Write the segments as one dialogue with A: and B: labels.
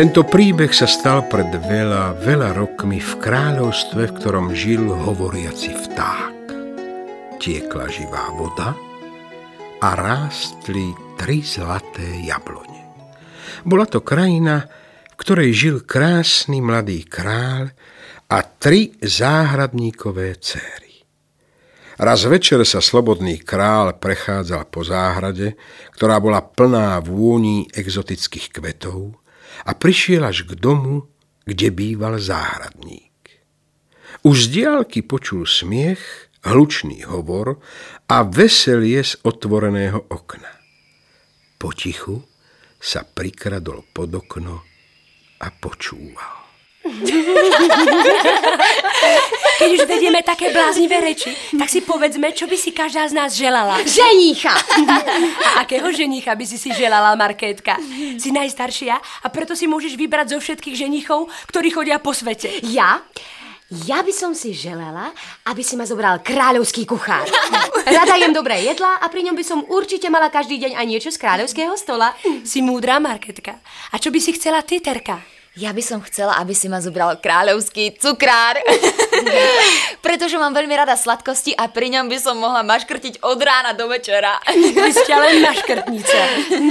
A: Tento príbeh sa stal pred veľa, veľa rokmi v kráľovstve, v ktorom žil hovoriaci vták. Tiekla živá voda a rástli tri zlaté jablone. Bola to krajina, v ktorej žil krásny mladý kráľ a tri záhradníkové céry. Raz večer sa slobodný král prechádzal po záhrade, ktorá bola plná vôní exotických kvetov a prišiel až k domu, kde býval záhradník. Už z diálky počul smiech, hlučný hovor a veselie z otvoreného okna. Potichu sa prikradol pod okno a počúval.
B: Keď už vedieme také bláznivé reči, tak si povedzme, čo by si každá z nás želala.
C: Ženícha!
B: A akého ženícha by si si želala, Markétka? Si najstaršia a preto si môžeš vybrať zo všetkých ženichov, ktorí chodia po svete.
C: Ja? Ja by som si želala, aby si ma zobral kráľovský kuchár. Rada jem dobré jedlá a pri ňom by som určite mala každý deň aj niečo z kráľovského stola.
B: Si múdra, Marketka. A čo by si chcela ty, Terka?
D: Ja by som chcela, aby si ma zobral kráľovský cukrár. Pretože mám veľmi rada sladkosti a pri ňom by som mohla maškrtiť od rána do večera.
B: Vy ste len maškrtnice.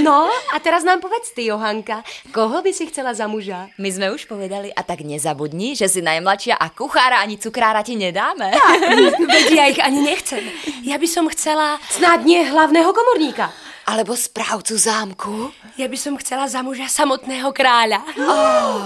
C: No, a teraz nám povedz ty, Johanka, koho by si chcela za muža?
D: My sme už povedali a tak nezabudni, že si najmladšia a kuchára ani cukrára ti nedáme.
B: Tak, veď ja ich ani nechcem. Ja by som chcela...
C: Snad nie hlavného komorníka.
D: Alebo správcu zámku?
B: Ja by som chcela za muža samotného kráľa. Oh.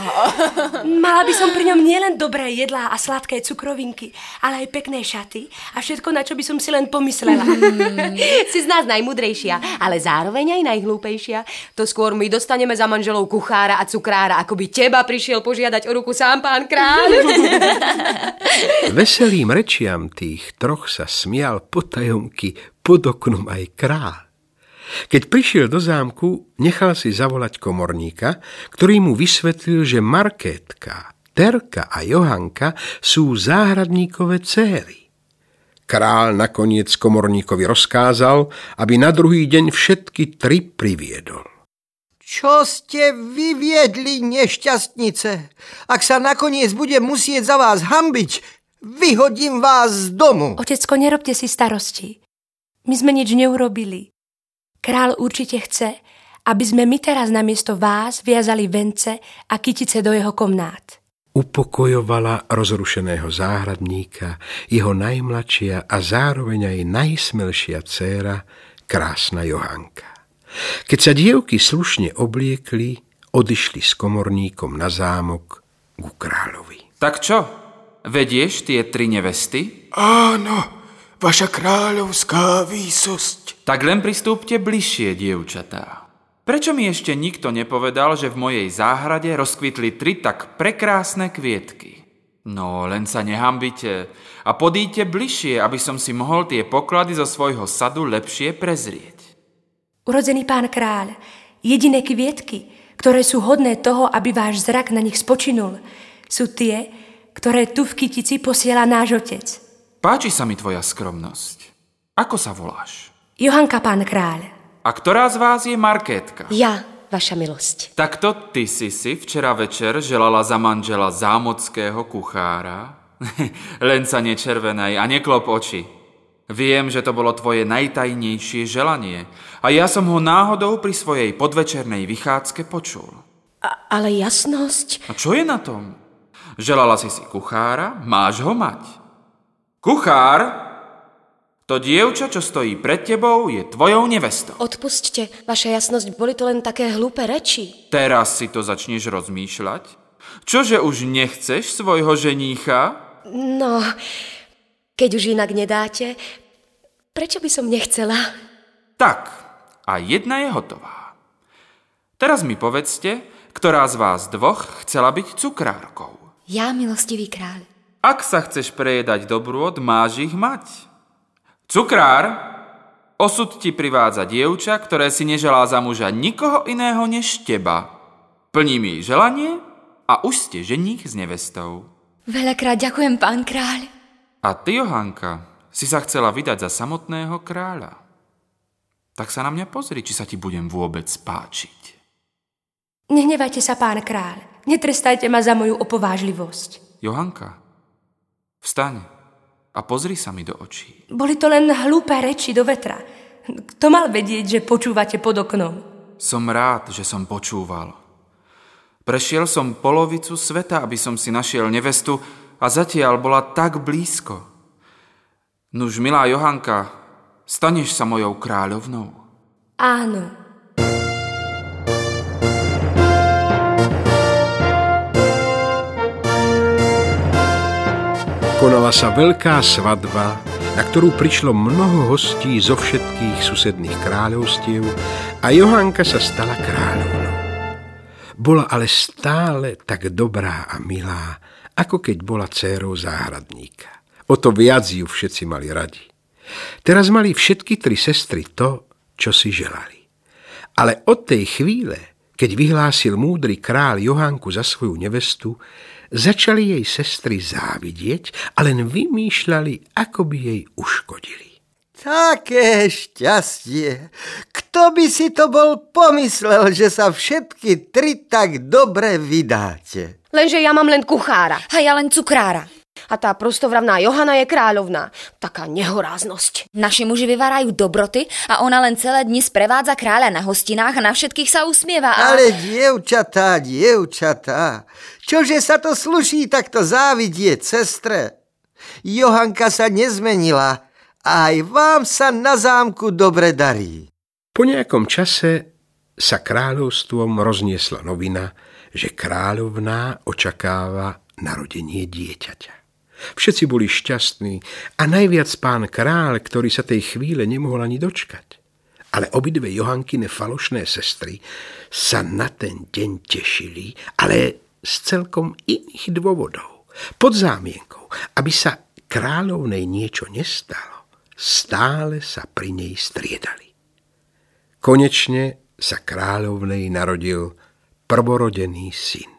B: Mala by som pri ňom nielen dobré jedlá a sladké cukrovinky, ale aj pekné šaty a všetko, na čo by som si len pomyslela. Mm.
C: si z nás najmudrejšia, ale zároveň aj najhlúpejšia. To skôr my dostaneme za manželov kuchára a cukrára, ako by teba prišiel požiadať o ruku sám pán kráľ.
A: Veselým rečiam tých troch sa smial potajomky pod oknom aj kráľ. Keď prišiel do zámku, nechal si zavolať komorníka, ktorý mu vysvetlil, že Markétka, Terka a Johanka sú záhradníkové céry. Král nakoniec komorníkovi rozkázal, aby na druhý deň všetky tri priviedol.
E: Čo ste vyviedli, nešťastnice? Ak sa nakoniec bude musieť za vás hambiť, vyhodím vás z domu.
B: Otecko, nerobte si starosti. My sme nič neurobili. Král určite chce, aby sme my teraz namiesto vás viazali vence a kytice do jeho komnát.
A: Upokojovala rozrušeného záhradníka, jeho najmladšia a zároveň aj najsmelšia dcéra, krásna Johanka. Keď sa dievky slušne obliekli, odišli s komorníkom na zámok ku kráľovi.
F: Tak čo? Vedieš tie tri nevesty?
G: Áno, vaša kráľovská výsosť.
F: Tak len pristúpte bližšie, dievčatá. Prečo mi ešte nikto nepovedal, že v mojej záhrade rozkvitli tri tak prekrásne kvietky? No, len sa nehambite a podíte bližšie, aby som si mohol tie poklady zo svojho sadu lepšie prezrieť.
B: Urodzený pán kráľ, jediné kvietky, ktoré sú hodné toho, aby váš zrak na nich spočinul, sú tie, ktoré tu v kytici posiela náš otec.
F: Páči sa mi tvoja skromnosť. Ako sa voláš?
B: Johanka, pán kráľ.
F: A ktorá z vás je Markétka?
C: Ja, vaša milosť.
F: Takto ty si si včera večer želala za manžela zámockého kuchára? Len sa nečervenaj a neklop oči. Viem, že to bolo tvoje najtajnejšie želanie a ja som ho náhodou pri svojej podvečernej vychádzke počul.
C: A, ale jasnosť...
F: A čo je na tom? Želala si si kuchára, máš ho mať. Kuchár, to dievča, čo stojí pred tebou, je tvojou nevestou.
C: Odpustte, vaša jasnosť, boli to len také hlúpe reči.
F: Teraz si to začneš rozmýšľať? Čože už nechceš svojho ženícha?
C: No, keď už inak nedáte, prečo by som nechcela?
F: Tak, a jedna je hotová. Teraz mi povedzte, ktorá z vás dvoch chcela byť cukrárkou.
D: Ja, milostivý kráľ.
F: Ak sa chceš prejedať do brôd, máš ich mať. Cukrár, osud ti privádza dievča, ktoré si neželá za muža nikoho iného než teba. Plním jej želanie a už ste ženích s nevestou.
D: Veľakrát ďakujem, pán kráľ.
F: A ty, Johanka, si sa chcela vydať za samotného kráľa. Tak sa na mňa pozri, či sa ti budem vôbec páčiť.
B: Nehnevajte sa, pán kráľ. Netrestajte ma za moju opovážlivosť.
F: Johanka, vstaň a pozri sa mi do očí.
B: Boli to len hlúpe reči do vetra. Kto mal vedieť, že počúvate pod oknom?
F: Som rád, že som počúval. Prešiel som polovicu sveta, aby som si našiel nevestu a zatiaľ bola tak blízko. Nuž, milá Johanka, staneš sa mojou kráľovnou?
B: Áno.
A: Konala sa veľká svadba, na ktorú prišlo mnoho hostí zo všetkých susedných kráľovstiev a Johanka sa stala kráľovnou. Bola ale stále tak dobrá a milá, ako keď bola dcérou záhradníka. O to viac ju všetci mali radi. Teraz mali všetky tri sestry to, čo si želali. Ale od tej chvíle, keď vyhlásil múdry král Johanku za svoju nevestu, Začali jej sestry závidieť a len vymýšľali, ako by jej uškodili.
E: Také šťastie. Kto by si to bol pomyslel, že sa všetky tri tak dobre vydáte?
C: Lenže ja mám len kuchára.
D: A ja len cukrára.
C: A tá prostovravná Johana je kráľovná. Taká nehoráznosť.
D: Naši muži vyvárajú dobroty a ona len celé dni sprevádza kráľa na hostinách a na všetkých sa usmieva. A...
E: Ale dievčatá, dievčatá, čože sa to sluší takto závidieť, sestre? Johanka sa nezmenila a aj vám sa na zámku dobre darí.
A: Po nejakom čase sa kráľovstvom rozniesla novina, že kráľovná očakáva narodenie dieťaťa. Všetci boli šťastní a najviac pán kráľ, ktorý sa tej chvíle nemohol ani dočkať. Ale obidve Johankine falošné sestry sa na ten deň tešili, ale z celkom iných dôvodov. Pod zámienkou, aby sa kráľovnej niečo nestalo, stále sa pri nej striedali. Konečne sa kráľovnej narodil prvorodený syn.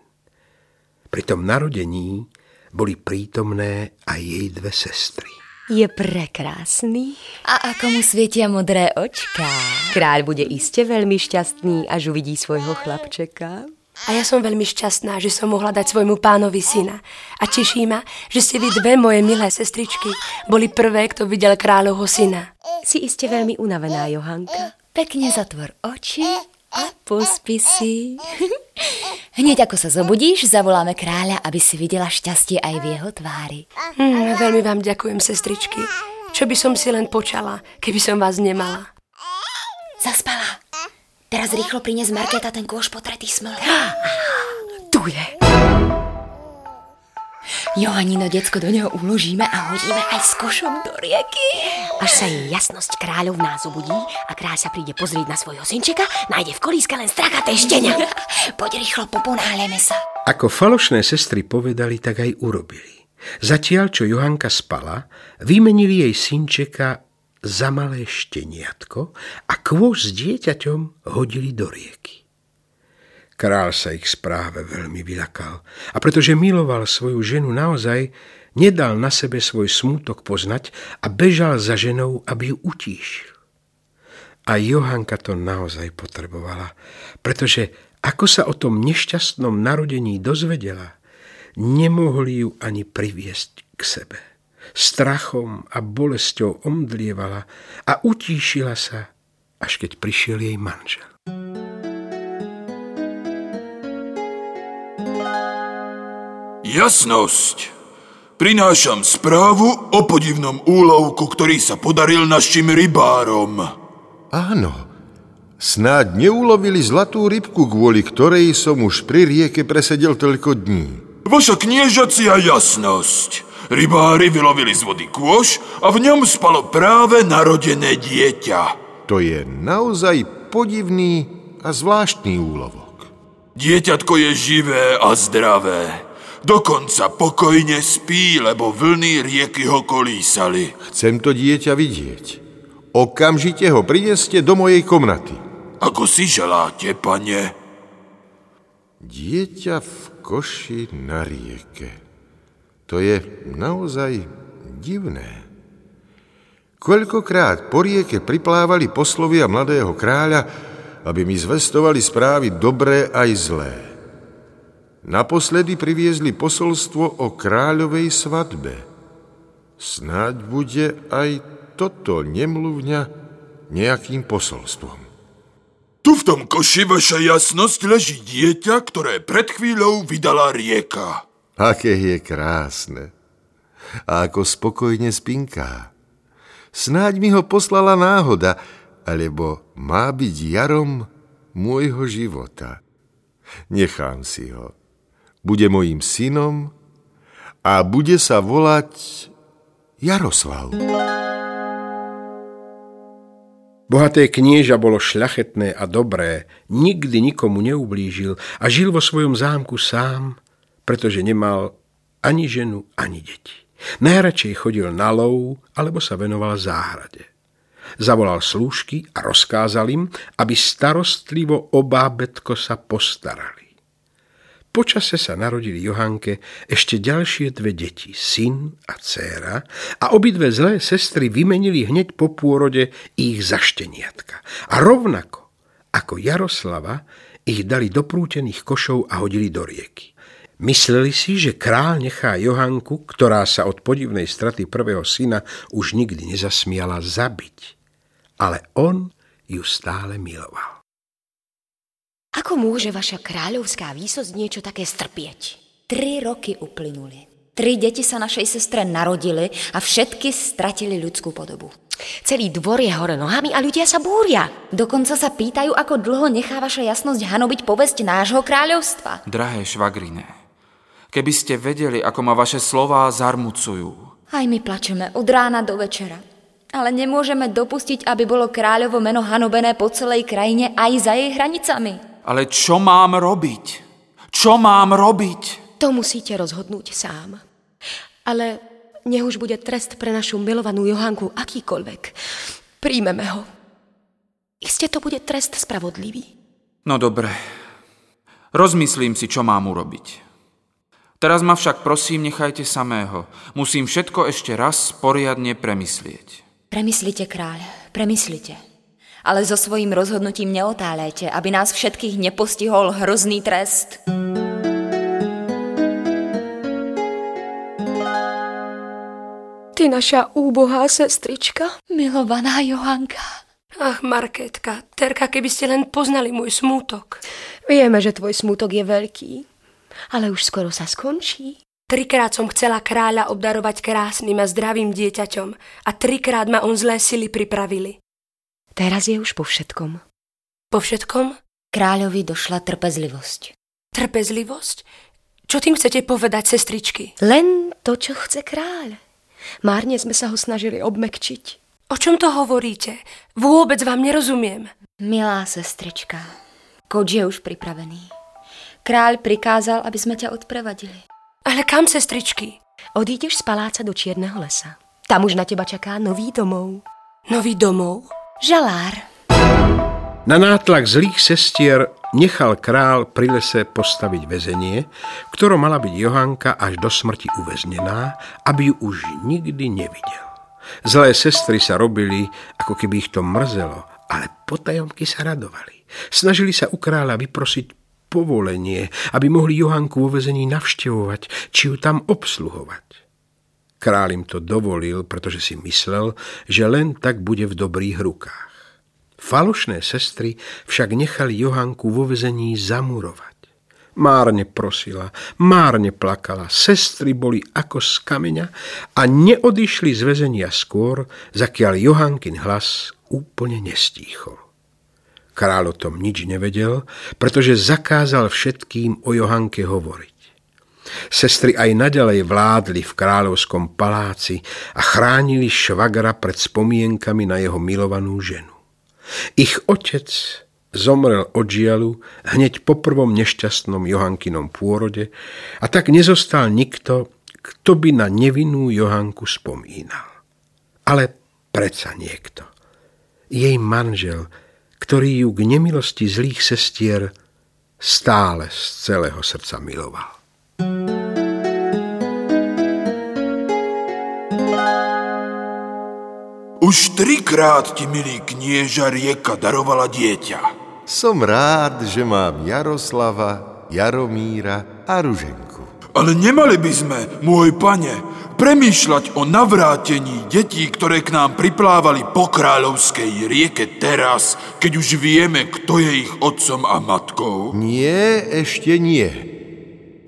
A: Pri tom narodení boli prítomné aj jej dve sestry.
C: Je prekrásny.
D: A ako mu svietia modré očká.
C: Kráľ bude iste veľmi šťastný, až uvidí svojho chlapčeka.
B: A ja som veľmi šťastná, že som mohla dať svojmu pánovi syna. A teší ma, že ste vy dve moje milé sestričky boli prvé, kto videl kráľovho syna.
C: Si iste veľmi unavená, Johanka.
D: Pekne zatvor oči a pospí si. Hneď ako sa zobudíš, zavoláme kráľa, aby si videla šťastie aj v jeho tvári.
B: Mm, veľmi vám ďakujem, sestričky. Čo by som si len počala, keby som vás nemala?
D: Zaspala. Teraz rýchlo prinies Markéta ten kôš potretý smol.
C: Tu je.
D: Johanino decko do neho uložíme a hodíme aj s košom do rieky.
C: Až sa jej jasnosť kráľov nás ubudí a kráľ sa príde pozrieť na svojho synčeka, nájde v kolíske len strakaté štenia.
D: Poď rýchlo, poponáhľame sa.
A: Ako falošné sestry povedali, tak aj urobili. Zatiaľ, čo Johanka spala, vymenili jej synčeka za malé šteniatko a kôž s dieťaťom hodili do rieky. Král sa ich správe veľmi vylakal a pretože miloval svoju ženu naozaj, nedal na sebe svoj smútok poznať a bežal za ženou, aby ju utíšil. A Johanka to naozaj potrebovala, pretože ako sa o tom nešťastnom narodení dozvedela, nemohli ju ani priviesť k sebe. Strachom a bolesťou omdlievala a utíšila sa, až keď prišiel jej manžel.
G: Jasnosť. Prinášam správu o podivnom úlovku, ktorý sa podaril našim rybárom.
H: Áno, snáď neulovili zlatú rybku, kvôli ktorej som už pri rieke presedel toľko dní.
G: Vaša kniežacia jasnosť. Rybári vylovili z vody kôš a v ňom spalo práve narodené dieťa.
H: To je naozaj podivný a zvláštny úlovok.
G: Dieťatko je živé a zdravé. Dokonca pokojne spí, lebo vlny rieky ho kolísali.
H: Chcem to dieťa vidieť. Okamžite ho prineste do mojej komnaty.
G: Ako si želáte, pane?
H: Dieťa v koši na rieke. To je naozaj divné. Koľkokrát po rieke priplávali poslovia mladého kráľa, aby mi zvestovali správy dobré aj zlé. Naposledy priviezli posolstvo o kráľovej svadbe. Snáď bude aj toto nemluvňa nejakým posolstvom.
G: Tu v tom koši, vaša jasnosť, leží dieťa, ktoré pred chvíľou vydala rieka.
H: Aké je krásne. A ako spokojne spinká. Snáď mi ho poslala náhoda, alebo má byť jarom môjho života. Nechám si ho. Bude mojím synom a bude sa volať Jaroslav.
A: Bohaté knieža bolo šľachetné a dobré, nikdy nikomu neublížil a žil vo svojom zámku sám, pretože nemal ani ženu, ani deti. Najradšej chodil na lov alebo sa venoval záhrade. Zavolal slúžky a rozkázal im, aby starostlivo o bábetko sa postarali. Počase sa narodili Johanke ešte ďalšie dve deti, syn a dcéra, a obidve zlé sestry vymenili hneď po pôrode ich zašteniatka. A rovnako ako Jaroslava ich dali do prútených košov a hodili do rieky. Mysleli si, že král nechá Johanku, ktorá sa od podivnej straty prvého syna už nikdy nezasmiala, zabiť ale on ju stále miloval.
C: Ako môže vaša kráľovská výsosť niečo také strpieť?
D: Tri roky uplynuli. Tri deti sa našej sestre narodili a všetky stratili ľudskú podobu.
C: Celý dvor je hore nohami a ľudia sa búria.
D: Dokonca sa pýtajú, ako dlho nechá vaša jasnosť hanobiť povesť nášho kráľovstva.
F: Drahé švagrine, keby ste vedeli, ako ma vaše slová zarmucujú.
D: Aj my plačeme od rána do večera. Ale nemôžeme dopustiť, aby bolo kráľovo meno hanobené po celej krajine aj za jej hranicami.
F: Ale čo mám robiť? Čo mám robiť?
C: To musíte rozhodnúť sám. Ale nech už bude trest pre našu milovanú Johanku akýkoľvek. Príjmeme ho. Iste to bude trest spravodlivý.
F: No dobre. Rozmyslím si, čo mám urobiť. Teraz ma však prosím nechajte samého. Musím všetko ešte raz poriadne premyslieť.
D: Premyslite, kráľ, premyslite. Ale so svojím rozhodnutím neotáľajte, aby nás všetkých nepostihol hrozný trest.
C: Ty naša úbohá sestrička?
D: Milovaná Johanka.
B: Ach, Marketka, Terka, keby ste len poznali môj smútok.
C: Vieme, že tvoj smútok je veľký, ale už skoro sa skončí.
B: Trikrát som chcela kráľa obdarovať krásnym a zdravým dieťaťom a trikrát ma on zlé sily pripravili.
C: Teraz je už po všetkom.
B: Po všetkom?
D: Kráľovi došla trpezlivosť.
B: Trpezlivosť? Čo tým chcete povedať, sestričky?
C: Len to, čo chce kráľ. Márne sme sa ho snažili obmekčiť.
B: O čom to hovoríte? Vôbec vám nerozumiem.
D: Milá sestrička, koč je už pripravený. Kráľ prikázal, aby sme ťa odprevadili.
B: Ale kam, sestričky?
C: Odídeš z paláca do Čierneho lesa. Tam už na teba čaká nový domov.
B: Nový domov?
C: Žalár.
A: Na nátlak zlých sestier nechal král pri lese postaviť väzenie, v mala byť Johanka až do smrti uväznená, aby ju už nikdy nevidel. Zlé sestry sa robili, ako keby ich to mrzelo, ale potajomky sa radovali. Snažili sa u kráľa vyprosiť povolenie, aby mohli Johanku vo vezení navštevovať, či ju tam obsluhovať. Král im to dovolil, pretože si myslel, že len tak bude v dobrých rukách. Falošné sestry však nechali Johanku vo vezení zamurovať. Márne prosila, márne plakala, sestry boli ako z kameňa a neodišli z väzenia skôr, zakiaľ Johankin hlas úplne nestíchol. Král o tom nič nevedel, pretože zakázal všetkým o Johanke hovoriť. Sestry aj naďalej vládli v kráľovskom paláci a chránili švagra pred spomienkami na jeho milovanú ženu. Ich otec zomrel od žialu hneď po prvom nešťastnom Johankinom pôrode a tak nezostal nikto, kto by na nevinnú Johanku spomínal. Ale predsa niekto. Jej manžel, ktorý ju k nemilosti zlých sestier stále z celého srdca miloval.
G: Už trikrát ti, milý knieža, rieka darovala dieťa.
H: Som rád, že mám Jaroslava, Jaromíra a Ruženku.
G: Ale nemali by sme, môj pane, premýšľať o navrátení detí, ktoré k nám priplávali po kráľovskej rieke teraz, keď už vieme, kto je ich otcom a matkou?
H: Nie, ešte nie.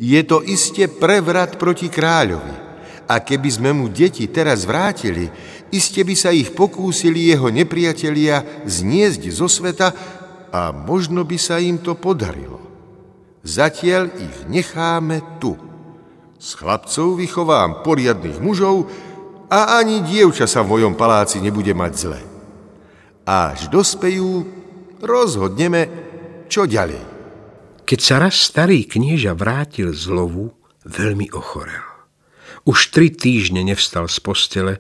H: Je to iste prevrat proti kráľovi. A keby sme mu deti teraz vrátili, iste by sa ich pokúsili jeho nepriatelia zniesť zo sveta a možno by sa im to podarilo. Zatiaľ ich necháme tu. S chlapcov vychovám poriadnych mužov a ani dievča sa v mojom paláci nebude mať zle. Až dospejú, rozhodneme, čo ďalej.
A: Keď sa raz starý knieža vrátil z lovu, veľmi ochorel. Už tri týždne nevstal z postele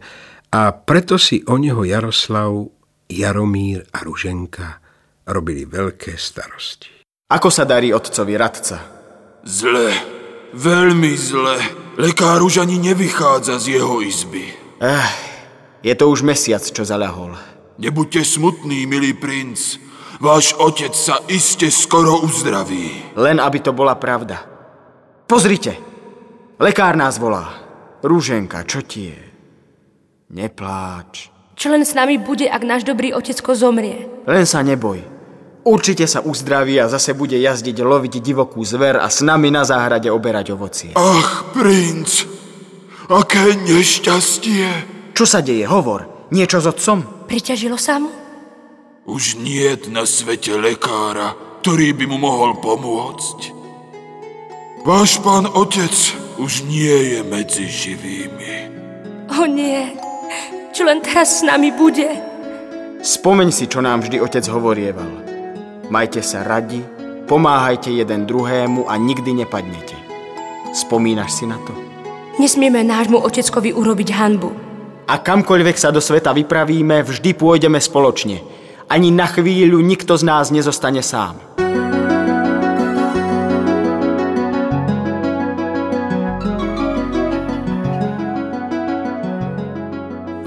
A: a preto si o neho Jaroslav, Jaromír a Ruženka robili veľké starosti.
I: Ako sa darí otcovi radca?
G: Zle. Veľmi zle. Lekár už ani nevychádza z jeho izby.
I: Eh, je to už mesiac, čo zaľahol.
G: Nebuďte smutný, milý princ. Váš otec sa iste skoro uzdraví.
I: Len aby to bola pravda. Pozrite, lekár nás volá. Rúženka, čo ti je? Nepláč.
B: Čo len s nami bude, ak náš dobrý otecko zomrie?
I: Len sa neboj. Určite sa uzdraví a zase bude jazdiť loviť divokú zver a s nami na záhrade oberať ovocie.
G: Ach, princ, aké nešťastie.
I: Čo sa deje? Hovor. Niečo s otcom?
B: Priťažilo sa mu?
G: Už nie na svete lekára, ktorý by mu mohol pomôcť. Váš pán otec už nie je medzi živými.
B: O nie, čo len teraz s nami bude?
I: Spomeň si, čo nám vždy otec hovorieval. Majte sa radi, pomáhajte jeden druhému a nikdy nepadnete. Spomínaš si na to?
B: Nesmieme nášmu oteckovi urobiť hanbu.
I: A kamkoľvek sa do sveta vypravíme, vždy pôjdeme spoločne. Ani na chvíľu nikto z nás nezostane sám.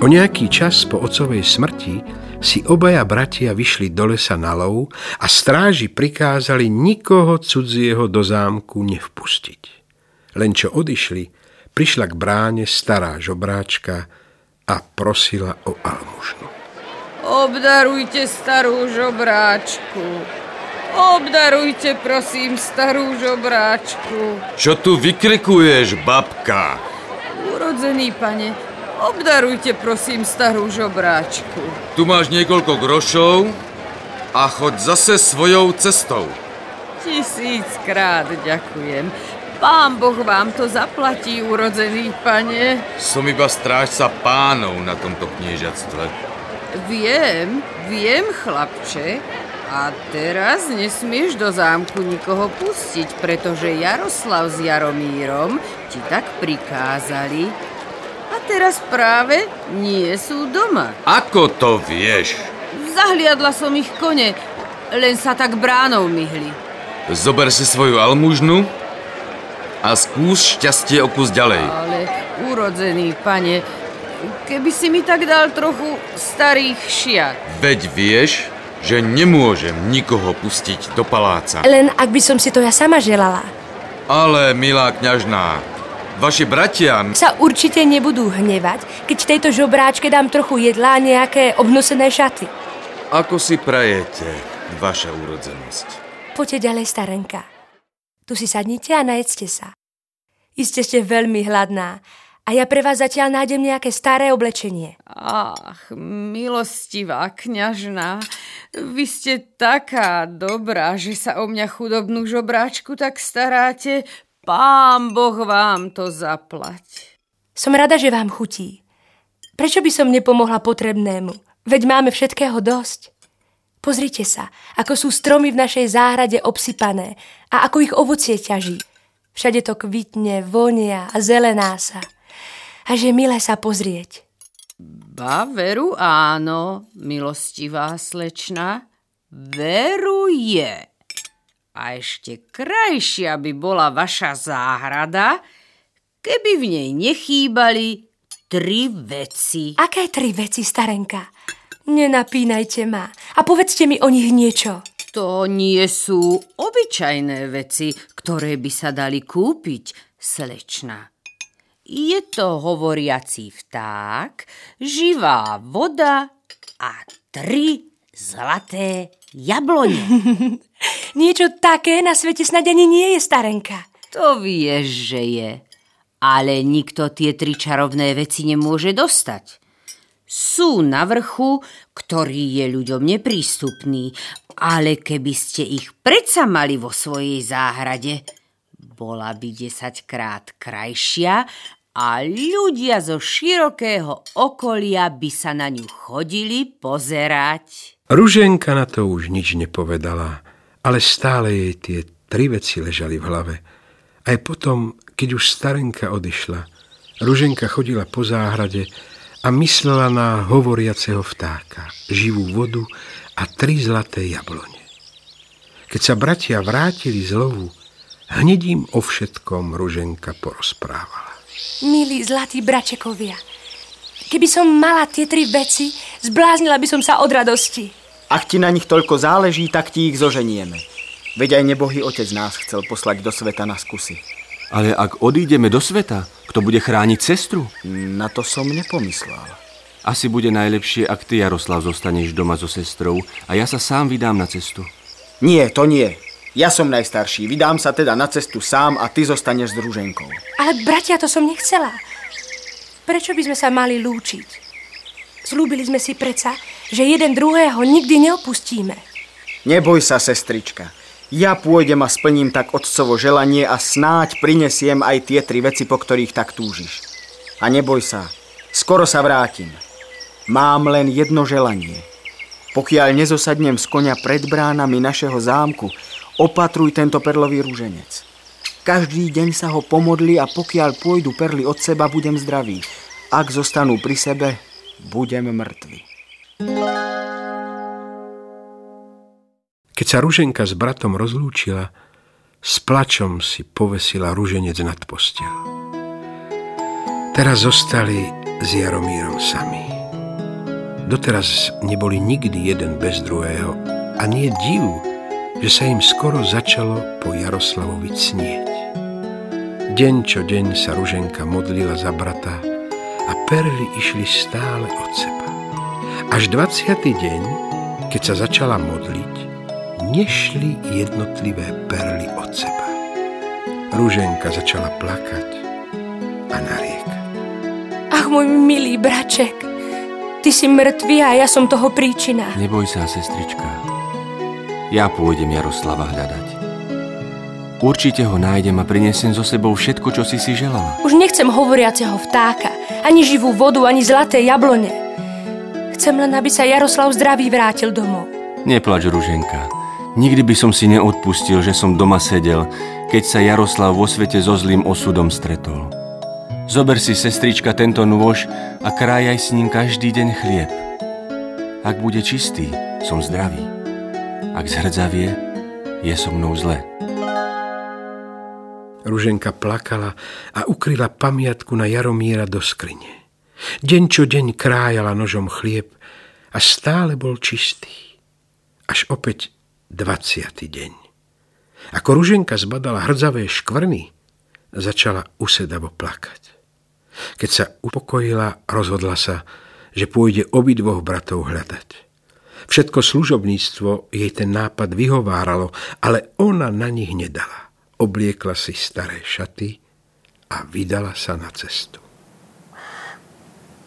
A: O nejaký čas po otcovej smrti si obaja bratia vyšli do lesa na lov a stráži prikázali nikoho cudzieho do zámku nevpustiť. Len čo odišli, prišla k bráne stará žobráčka a prosila o almužnu.
J: Obdarujte starú žobráčku. Obdarujte, prosím, starú žobráčku.
K: Čo tu vykrikuješ, babka?
J: Urodzený pane, Obdarujte prosím starú žobráčku.
K: Tu máš niekoľko grošov a choď zase svojou cestou.
J: Tisíckrát ďakujem. Pán Boh vám to zaplatí, urodzený pane.
K: Som iba strážca pánov na tomto kniežatstve.
J: Viem, viem, chlapče. A teraz nesmieš do zámku nikoho pustiť, pretože Jaroslav s Jaromírom ti tak prikázali teraz práve nie sú doma.
K: Ako to vieš?
J: Zahliadla som ich kone, len sa tak bránou myhli.
K: Zober si svoju almužnu a skús šťastie o kus ďalej.
J: Ale urodzený pane, keby si mi tak dal trochu starých šiat.
K: Veď vieš, že nemôžem nikoho pustiť do paláca.
B: Len ak by som si to ja sama želala.
K: Ale, milá kňažná, Vaši bratia...
B: Sa určite nebudú hnevať, keď tejto žobráčke dám trochu jedla a nejaké obnosené šaty.
K: Ako si prajete, vaša úrodzenosť?
B: Poďte ďalej, starenka. Tu si sadnite a najedzte sa. Iste ste veľmi hladná a ja pre vás zatiaľ nájdem nejaké staré oblečenie.
J: Ach, milostivá kňažná, vy ste taká dobrá, že sa o mňa chudobnú žobráčku tak staráte. Pán Boh vám to zaplať.
B: Som rada, že vám chutí. Prečo by som nepomohla potrebnému? Veď máme všetkého dosť. Pozrite sa, ako sú stromy v našej záhrade obsypané a ako ich ovocie ťaží. Všade to kvitne, vonia a zelená sa. A že milé sa pozrieť.
J: Ba, veru áno, milostivá slečna, veru je. A ešte krajšia by bola vaša záhrada, keby v nej nechýbali tri veci.
B: Aké tri veci, starenka? Nenapínajte ma a povedzte mi o nich niečo.
J: To nie sú obyčajné veci, ktoré by sa dali kúpiť, slečna. Je to hovoriací vták, živá voda a tri zlaté jablone.
B: Niečo také na svete snad ani nie je, starenka.
J: To vieš, že je. Ale nikto tie tri čarovné veci nemôže dostať. Sú na vrchu, ktorý je ľuďom neprístupný, ale keby ste ich predsa mali vo svojej záhrade, bola by desaťkrát krajšia a ľudia zo širokého okolia by sa na ňu chodili pozerať.
A: Ruženka na to už nič nepovedala, ale stále jej tie tri veci ležali v hlave. Aj potom, keď už starenka odišla, Ruženka chodila po záhrade a myslela na hovoriaceho vtáka, živú vodu a tri zlaté jablone. Keď sa bratia vrátili z lovu, hneď im o všetkom Ruženka porozprávala.
B: Milí zlatí bračekovia, keby som mala tie tri veci, zbláznila by som sa od radosti.
I: Ak ti na nich toľko záleží, tak ti ich zoženieme. Veď aj nebohý otec nás chcel poslať do sveta na skusy.
L: Ale ak odídeme do sveta, kto bude chrániť sestru?
I: Na to som nepomyslel.
L: Asi bude najlepšie, ak ty, Jaroslav, zostaneš doma so sestrou a ja sa sám vydám na cestu.
I: Nie, to nie. Ja som najstarší, vydám sa teda na cestu sám a ty zostaneš s druženkou.
B: Ale bratia, to som nechcela. Prečo by sme sa mali lúčiť? Zlúbili sme si preca, že jeden druhého nikdy neopustíme.
I: Neboj sa, sestrička. Ja pôjdem a splním tak otcovo želanie a snáď prinesiem aj tie tri veci, po ktorých tak túžiš. A neboj sa, skoro sa vrátim. Mám len jedno želanie. Pokiaľ nezosadnem z konia pred bránami našeho zámku, Opatruj tento perlový rúženec. Každý deň sa ho pomodli a pokiaľ pôjdu perly od seba, budem zdravý. Ak zostanú pri sebe, budem mŕtvy.
A: Keď sa Ruženka s bratom rozlúčila, s plačom si povesila ruženec nad postel. Teraz zostali s Jaromírom sami. Doteraz neboli nikdy jeden bez druhého a nie divu, že sa im skoro začalo po Jaroslavovi cnieť. Deň čo deň sa Ruženka modlila za brata a perly išli stále od seba. Až 20. deň, keď sa začala modliť, nešli jednotlivé perly od seba. Ruženka začala plakať a nariekať.
B: Ach, môj milý braček, ty si mŕtvý a ja som toho príčina.
L: Neboj sa, sestrička. Ja pôjdem Jaroslava hľadať. Určite ho nájdem a prinesem so sebou všetko, čo si si želala.
B: Už nechcem hovoriaceho vtáka, ani živú vodu, ani zlaté jablone. Chcem len, aby sa Jaroslav zdravý vrátil domov.
L: Neplač, Ruženka. Nikdy by som si neodpustil, že som doma sedel, keď sa Jaroslav vo svete so zlým osudom stretol. Zober si, sestrička, tento nôž a krájaj s ním každý deň chlieb. Ak bude čistý, som zdravý. Ak zhrdzavie, je so mnou zle.
A: Ruženka plakala a ukryla pamiatku na Jaromíra do skrine. Deň čo deň krájala nožom chlieb a stále bol čistý. Až opäť 20. deň. Ako Ruženka zbadala hrdzavé škvrny, začala usedavo plakať. Keď sa upokojila, rozhodla sa, že pôjde obidvoch bratov hľadať. Všetko služobníctvo jej ten nápad vyhováralo, ale ona na nich nedala. Obliekla si staré šaty a vydala sa na cestu.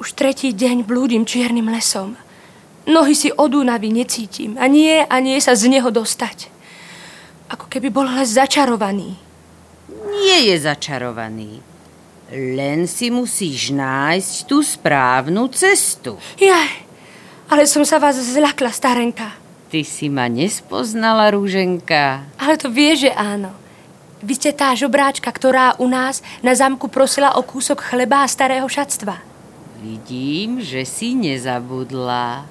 B: Už tretí deň blúdim čiernym lesom. Nohy si od únavy necítim a nie a nie sa z neho dostať. Ako keby bol les začarovaný.
J: Nie je začarovaný. Len si musíš nájsť tú správnu cestu.
B: Jaj, ale som sa vás zľakla, starenka.
J: Ty si ma nespoznala, Rúženka.
B: Ale to vie, že áno. Vy ste tá žobráčka, ktorá u nás na zamku prosila o kúsok chleba a starého šatstva.
J: Vidím, že si nezabudla.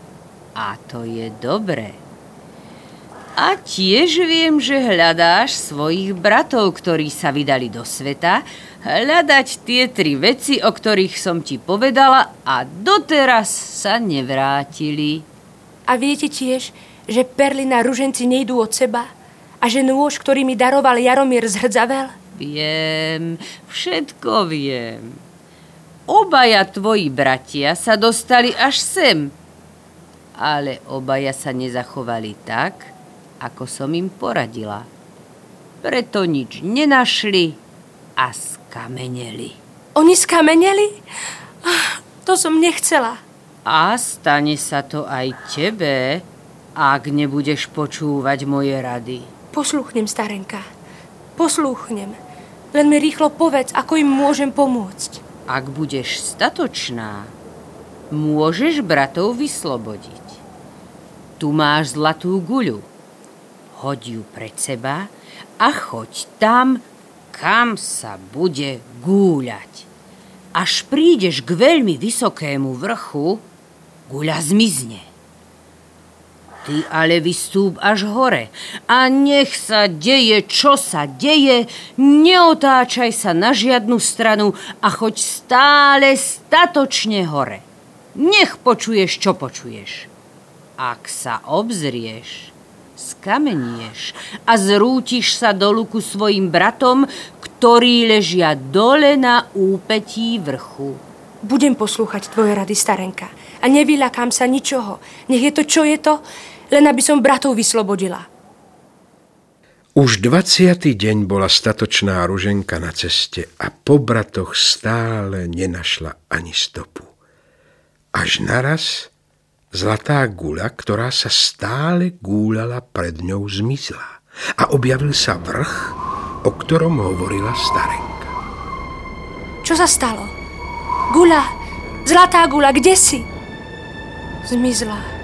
J: A to je dobré. A tiež viem, že hľadáš svojich bratov, ktorí sa vydali do sveta, hľadať tie tri veci, o ktorých som ti povedala a doteraz sa nevrátili.
B: A viete tiež, že perly na ruženci nejdú od seba a že nôž, ktorý mi daroval Jaromír zhrdzavel?
J: Viem, všetko viem. Obaja tvoji bratia sa dostali až sem, ale obaja sa nezachovali tak, ako som im poradila. Preto nič nenašli a skameneli.
B: Oni skameneli? Ah, to som nechcela.
J: A stane sa to aj tebe, ak nebudeš počúvať moje rady.
B: Posluchnem, starenka. Posluchnem. Len mi rýchlo povedz, ako im môžem pomôcť.
J: Ak budeš statočná, môžeš bratov vyslobodiť. Tu máš zlatú guľu. Hoď ju pred seba a choď tam, kam sa bude gúľať. Až prídeš k veľmi vysokému vrchu, guľa zmizne. Ty ale vystúp až hore a nech sa deje, čo sa deje, neotáčaj sa na žiadnu stranu a choď stále statočne hore. Nech počuješ, čo počuješ. Ak sa obzrieš, skamenieš a zrútiš sa dolu ku svojim bratom, ktorí ležia dole na úpetí vrchu.
B: Budem poslúchať tvoje rady, starenka a nevyľakám sa ničoho. Nech je to, čo je to, len aby som bratov vyslobodila.
A: Už 20. deň bola statočná ruženka na ceste a po bratoch stále nenašla ani stopu. Až naraz zlatá guľa, ktorá sa stále gúľala pred ňou, zmizla a objavil sa vrch, o ktorom hovorila starenka.
B: Čo sa stalo? Guľa, zlatá guľa, kde si? zmizla.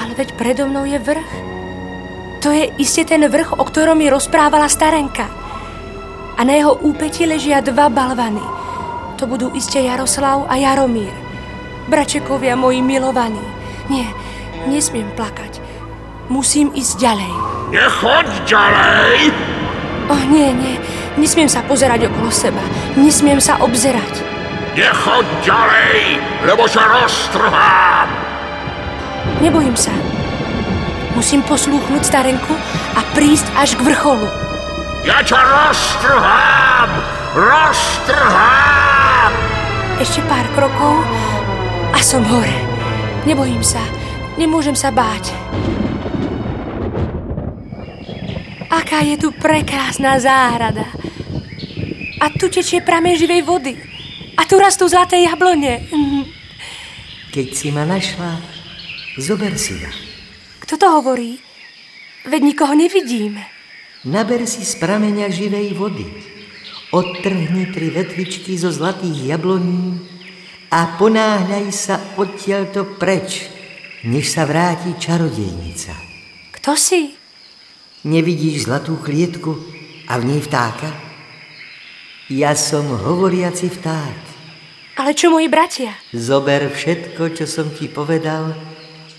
B: Ale veď predo mnou je vrch. To je iste ten vrch, o ktorom mi rozprávala starenka. A na jeho úpeti ležia dva balvany. To budú iste Jaroslav a Jaromír. Bračekovia moji milovaní. Nie, nesmiem plakať. Musím ísť ďalej.
G: Nechoď ďalej!
B: Oh, nie, nie. Nesmiem sa pozerať okolo seba. Nesmiem sa obzerať.
G: Nechoď ďalej, lebo sa roztrhám!
B: Nebojím sa. Musím poslúchnuť starenku a prísť až k vrcholu.
G: Ja ťa roztrhám! Roztrhám!
B: Ešte pár krokov a som hore. Nebojím sa. Nemôžem sa báť. Aká je tu prekrásna záhrada. A tu tečie pramen živej vody. A tu rastú zlaté jablone.
E: Keď si ma našla, zober si ma.
B: Kto to hovorí? Veď nikoho nevidím.
E: Naber si z prameňa živej vody. Odtrhni tri vetvičky zo zlatých jabloní a ponáhľaj sa odtiaľto preč, než sa vráti čarodejnica.
B: Kto si?
E: Nevidíš zlatú klietku a v nej vtáka? Ja som hovoriaci vták.
B: Ale čo moji bratia?
E: Zober všetko, čo som ti povedal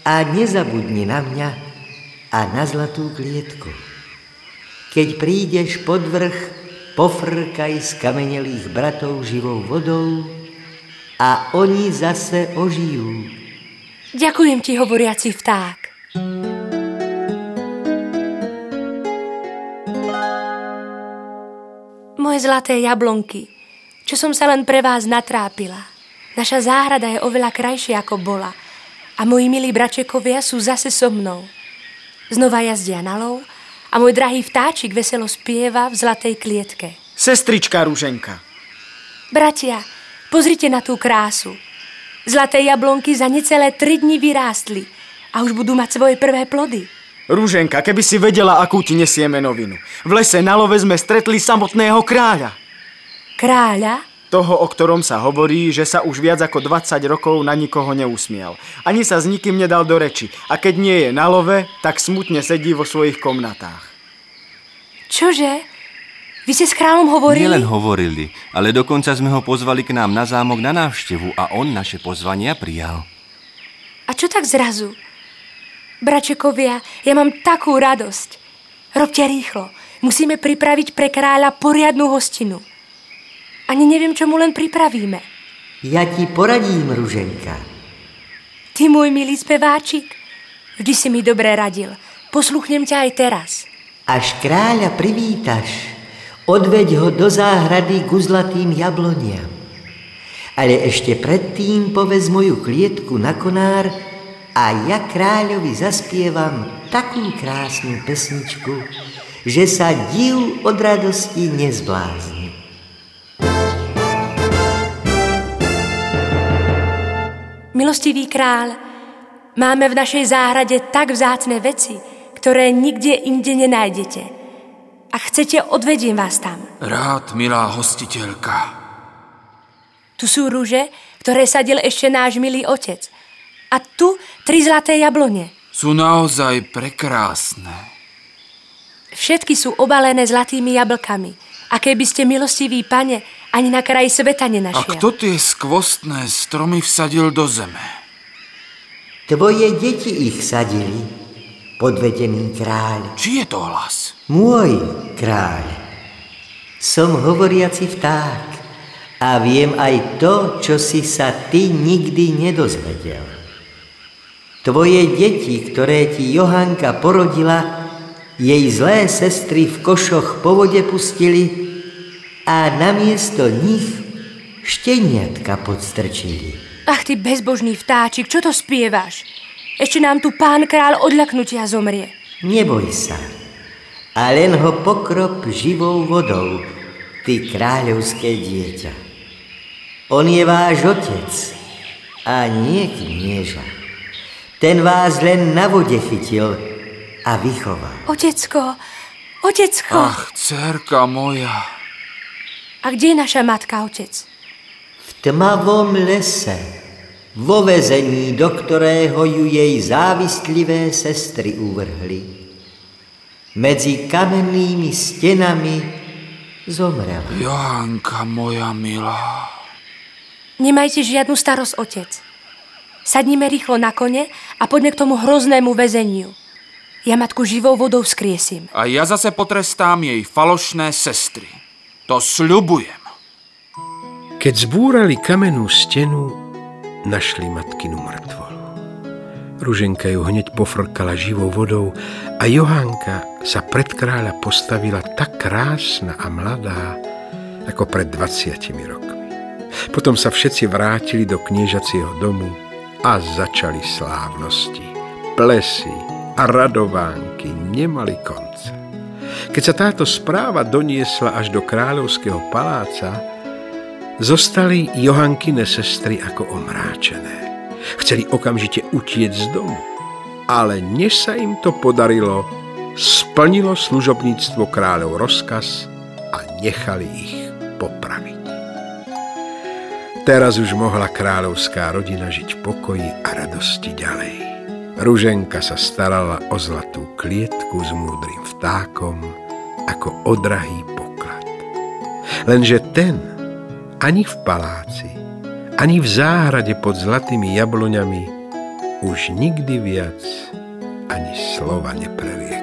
E: a nezabudni na mňa a na zlatú klietku. Keď prídeš pod vrch, pofrkaj z kamenelých bratov živou vodou a oni zase ožijú.
B: Ďakujem ti, hovoriaci vták. Moje zlaté jablonky, čo som sa len pre vás natrápila. Naša záhrada je oveľa krajšia ako bola a moji milí bračekovia sú zase so mnou. Znova jazdia na lov a môj drahý vtáčik veselo spieva v zlatej klietke.
I: Sestrička Ruženka.
B: Bratia, pozrite na tú krásu. Zlaté jablonky za necelé tri dni vyrástli a už budú mať svoje prvé plody.
I: Rúženka, keby si vedela, akú ti nesieme novinu. V lese na love sme stretli samotného kráľa.
B: Kráľa?
I: Toho, o ktorom sa hovorí, že sa už viac ako 20 rokov na nikoho neusmial. Ani sa s nikým nedal do reči. A keď nie je na love, tak smutne sedí vo svojich komnatách.
B: Čože? Vy ste s kráľom hovorili?
L: Nielen hovorili, ale dokonca sme ho pozvali k nám na zámok na návštevu a on naše pozvania prijal.
B: A čo tak zrazu? Bračekovia, ja mám takú radosť. Robte rýchlo. Musíme pripraviť pre kráľa poriadnu hostinu. Ani neviem, čo mu len pripravíme.
E: Ja ti poradím, Ruženka.
B: Ty, môj milý speváčik, Vždy si mi dobre radil. Posluchnem ťa aj teraz.
E: Až kráľa privítaš, odveď ho do záhrady ku zlatým jabloniam. Ale ešte predtým povedz moju klietku na konár a ja kráľovi zaspievam takú krásnu pesničku, že sa div od radosti nezblázni.
B: Milostivý kráľ, máme v našej záhrade tak vzácne veci, ktoré nikde inde nenájdete. A chcete, odvediem vás tam.
G: Rád, milá hostiteľka.
B: Tu sú rúže, ktoré sadil ešte náš milý otec. A tu tri zlaté jablone.
G: Sú naozaj prekrásne.
B: Všetky sú obalené zlatými jablkami. A keby ste milostivý pane, ani na kraji sveta
G: A
B: nenašiel.
G: kto tie skvostné stromy vsadil do zeme?
E: Tvoje deti ich sadili, podvedený kráľ.
G: Či je to hlas?
E: Môj kráľ. Som hovoriaci vták a viem aj to, čo si sa ty nikdy nedozvedel. Tvoje deti, ktoré ti Johanka porodila, jej zlé sestry v košoch po vode pustili a namiesto nich šteniatka podstrčili.
B: Ach, ty bezbožný vtáčik, čo to spievaš? Ešte nám tu pán kráľ odľaknutia zomrie.
E: Neboj sa. A len ho pokrop živou vodou, ty kráľovské dieťa. On je váš otec a nie knieža. Ten vás len na vode chytil a vychoval.
B: Otecko, otecko.
G: Ach, dcerka moja.
B: A kde je naša matka, otec?
E: V tmavom lese, vo vezení, do ktorého ju jej závislivé sestry uvrhli. Medzi kamennými stenami zomrela.
G: Johanka moja milá.
B: Nemajte žiadnu starosť, otec. Sadnime rýchlo na kone a poďme k tomu hroznému väzeniu. Ja matku živou vodou skriesím.
G: A ja zase potrestám jej falošné sestry. To sľubujem.
A: Keď zbúrali kamennú stenu, našli matkinu mŕtvolu. Ruženka ju hneď pofrkala živou vodou a Johánka sa pred kráľa postavila tak krásna a mladá, ako pred 20 rokmi. Potom sa všetci vrátili do kniežacieho domu a začali slávnosti. Plesy a radovánky nemali konca. Keď sa táto správa doniesla až do kráľovského paláca, zostali Johankine sestry ako omráčené. Chceli okamžite utiec z domu, ale než sa im to podarilo, splnilo služobníctvo kráľov rozkaz a nechali ich popraviť. Teraz už mohla kráľovská rodina žiť v pokoji a radosti ďalej. Ruženka sa starala o zlatú klietku s múdrym vtákom ako o drahý poklad. Lenže ten ani v paláci, ani v záhrade pod zlatými jabloňami už nikdy viac ani slova nepreriekol.